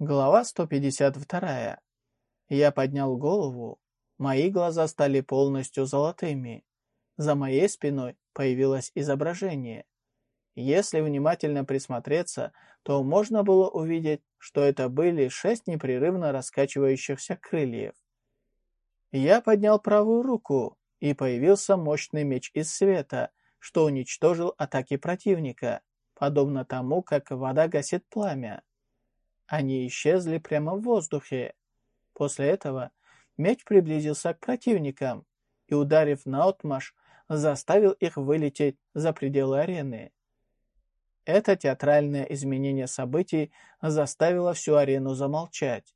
Глава 152. Я поднял голову. Мои глаза стали полностью золотыми. За моей спиной появилось изображение. Если внимательно присмотреться, то можно было увидеть, что это были шесть непрерывно раскачивающихся крыльев. Я поднял правую руку, и появился мощный меч из света, что уничтожил атаки противника, подобно тому, как вода гасит пламя. Они исчезли прямо в воздухе. После этого меч приблизился к противникам и, ударив наотмашь, заставил их вылететь за пределы арены. Это театральное изменение событий заставило всю арену замолчать.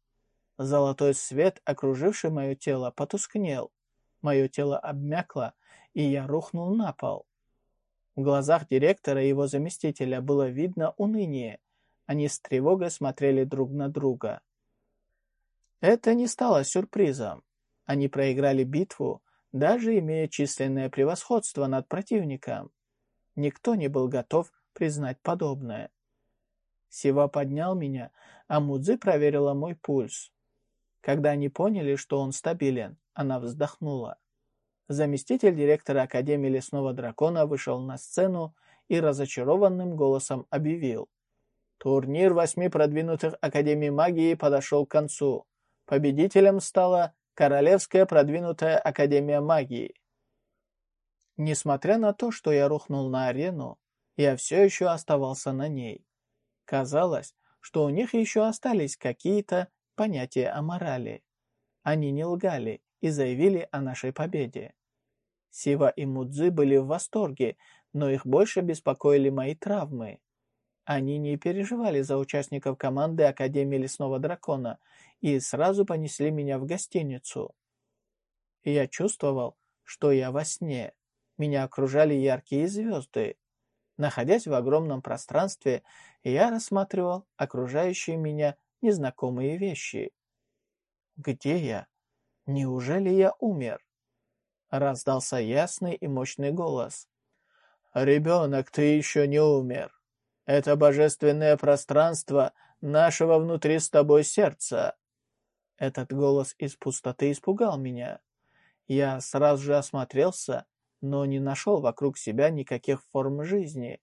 Золотой свет, окруживший мое тело, потускнел. Мое тело обмякло, и я рухнул на пол. В глазах директора и его заместителя было видно уныние. Они с тревогой смотрели друг на друга. Это не стало сюрпризом. Они проиграли битву, даже имея численное превосходство над противником. Никто не был готов признать подобное. Сива поднял меня, а Мудзи проверила мой пульс. Когда они поняли, что он стабилен, она вздохнула. Заместитель директора Академии Лесного Дракона вышел на сцену и разочарованным голосом объявил. Турнир восьми продвинутых Академий Магии подошел к концу. Победителем стала Королевская продвинутая Академия Магии. Несмотря на то, что я рухнул на арену, я все еще оставался на ней. Казалось, что у них еще остались какие-то понятия о морали. Они не лгали и заявили о нашей победе. Сива и Мудзи были в восторге, но их больше беспокоили мои травмы. Они не переживали за участников команды Академии Лесного Дракона и сразу понесли меня в гостиницу. Я чувствовал, что я во сне. Меня окружали яркие звезды. Находясь в огромном пространстве, я рассматривал окружающие меня незнакомые вещи. Где я? Неужели я умер? Раздался ясный и мощный голос. «Ребенок, ты еще не умер. Это божественное пространство нашего внутри с тобой сердца». Этот голос из пустоты испугал меня. Я сразу же осмотрелся но не нашел вокруг себя никаких форм жизни.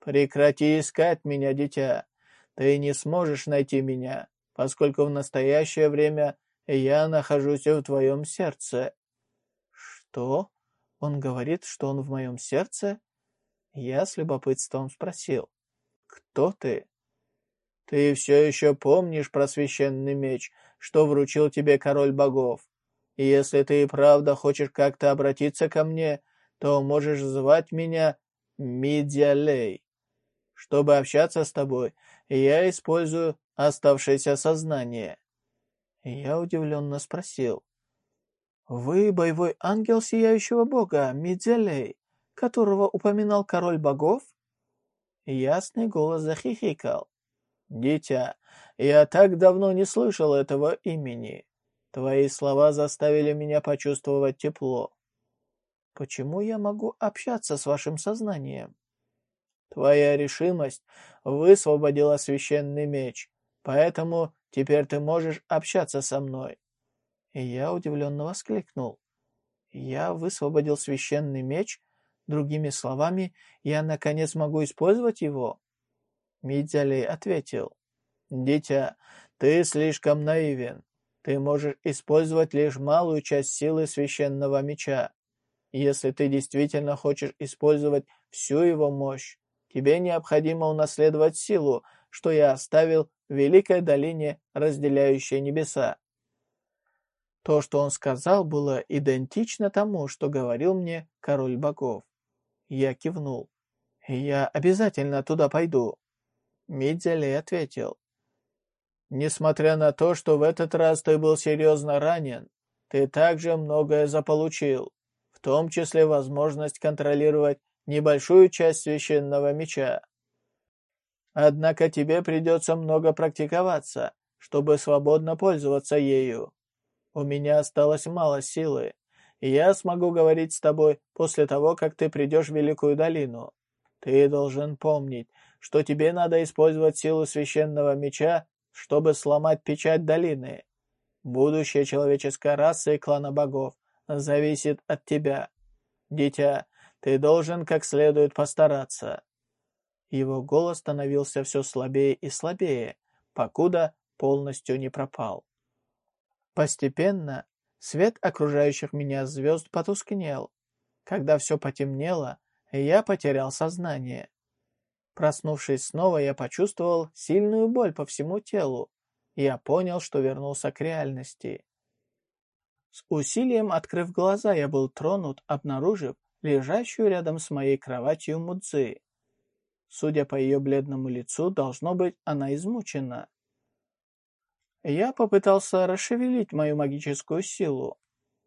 «Прекрати искать меня, дитя. Ты не сможешь найти меня, поскольку в настоящее время я нахожусь в твоем сердце». «Что? Он говорит, что он в моем сердце?» Я с любопытством спросил. «Кто ты?» «Ты все еще помнишь про священный меч, что вручил тебе король богов? И если ты и правда хочешь как-то обратиться ко мне, то можешь звать меня Мидиалей. Чтобы общаться с тобой, я использую оставшееся сознание». Я удивленно спросил. «Вы боевой ангел Сияющего Бога, Мидиалей, которого упоминал король богов?» Ясный голос захихикал. «Дитя, я так давно не слышал этого имени. Твои слова заставили меня почувствовать тепло. Почему я могу общаться с вашим сознанием? Твоя решимость высвободила священный меч, поэтому теперь ты можешь общаться со мной. И я удивленно воскликнул. Я высвободил священный меч? Другими словами, я наконец могу использовать его? Мидзялей ответил. «Дитя, ты слишком наивен. Ты можешь использовать лишь малую часть силы священного меча. Если ты действительно хочешь использовать всю его мощь, тебе необходимо унаследовать силу, что я оставил в Великой долине, разделяющей небеса. То, что он сказал, было идентично тому, что говорил мне король богов. Я кивнул. «Я обязательно туда пойду». Мидзелей ответил. Несмотря на то, что в этот раз ты был серьезно ранен, ты также многое заполучил, в том числе возможность контролировать небольшую часть священного меча. Однако тебе придется много практиковаться, чтобы свободно пользоваться ею. У меня осталось мало силы, я смогу говорить с тобой после того, как ты придешь в Великую долину. Ты должен помнить, что тебе надо использовать силу священного меча чтобы сломать печать долины. Будущее человеческой расы и клана богов зависит от тебя. Дитя, ты должен как следует постараться». Его голос становился все слабее и слабее, покуда полностью не пропал. Постепенно свет окружающих меня звезд потускнел. Когда все потемнело, я потерял сознание. Проснувшись снова, я почувствовал сильную боль по всему телу. Я понял, что вернулся к реальности. С усилием открыв глаза, я был тронут, обнаружив лежащую рядом с моей кроватью Мудзи. Судя по ее бледному лицу, должно быть, она измучена. Я попытался расшевелить мою магическую силу.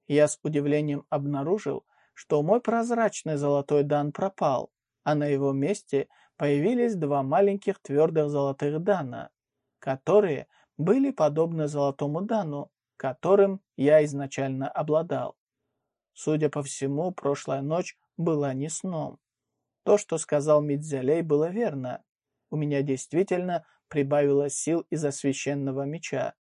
Я с удивлением обнаружил, что мой прозрачный золотой дан пропал, а на его месте появились два маленьких твердых золотых дана, которые были подобны золотому дану, которым я изначально обладал. Судя по всему, прошлая ночь была не сном. То, что сказал Мидзелей, было верно. У меня действительно прибавилось сил из-за священного меча.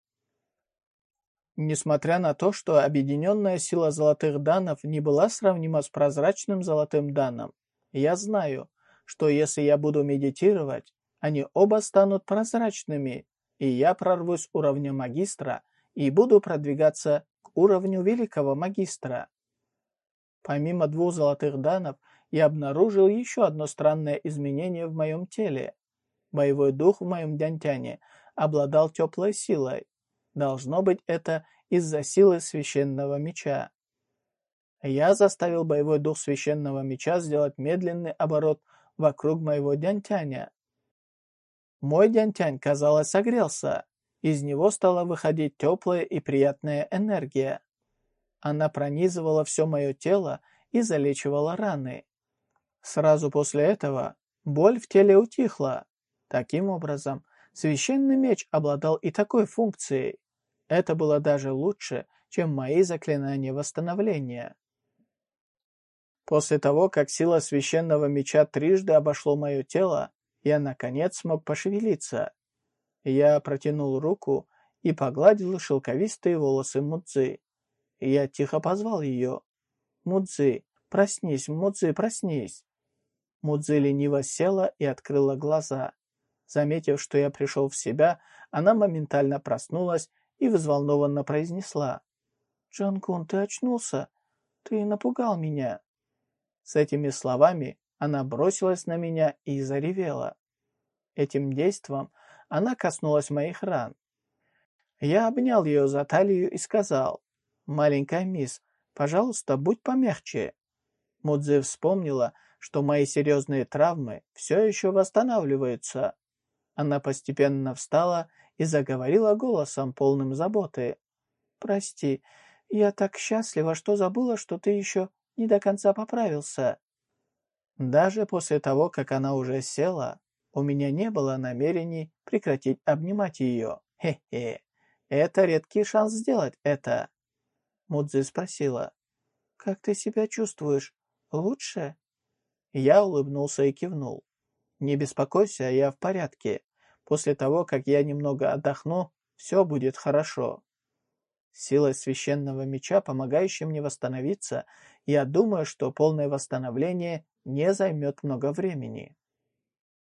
Несмотря на то, что объединенная сила золотых данов не была сравнима с прозрачным золотым даном, я знаю, что если я буду медитировать, они оба станут прозрачными, и я прорвусь уровня магистра и буду продвигаться к уровню великого магистра. Помимо двух золотых данов, я обнаружил еще одно странное изменение в моем теле. Боевой дух в моем дянтяне обладал теплой силой. Должно быть, это из-за силы священного меча. Я заставил боевой дух священного меча сделать медленный оборот вокруг моего дянтяня. Мой дянтянь, казалось, согрелся. Из него стала выходить теплая и приятная энергия. Она пронизывала все мое тело и залечивала раны. Сразу после этого боль в теле утихла. Таким образом, священный меч обладал и такой функцией. Это было даже лучше, чем мои заклинания восстановления. После того, как сила священного меча трижды обошло мое тело, я наконец смог пошевелиться. Я протянул руку и погладил шелковистые волосы Мудзи. Я тихо позвал ее. «Мудзи, проснись, Мудзи, проснись!» Мудзи лениво села и открыла глаза. Заметив, что я пришел в себя, она моментально проснулась и взволнованно произнесла. «Джан-кун, ты очнулся? Ты напугал меня!» С этими словами она бросилась на меня и заревела. Этим действом она коснулась моих ран. Я обнял ее за талию и сказал, «Маленькая мисс, пожалуйста, будь помягче». Мудзи вспомнила, что мои серьезные травмы все еще восстанавливаются. Она постепенно встала и заговорила голосом, полным заботы. «Прости, я так счастлива, что забыла, что ты еще не до конца поправился». Даже после того, как она уже села, у меня не было намерений прекратить обнимать ее. Хе-хе. Это редкий шанс сделать это. Мудзи спросила. «Как ты себя чувствуешь? Лучше?» Я улыбнулся и кивнул. «Не беспокойся, я в порядке. После того, как я немного отдохну, все будет хорошо». Силой священного меча, помогающей мне восстановиться, я думаю, что полное восстановление не займет много времени.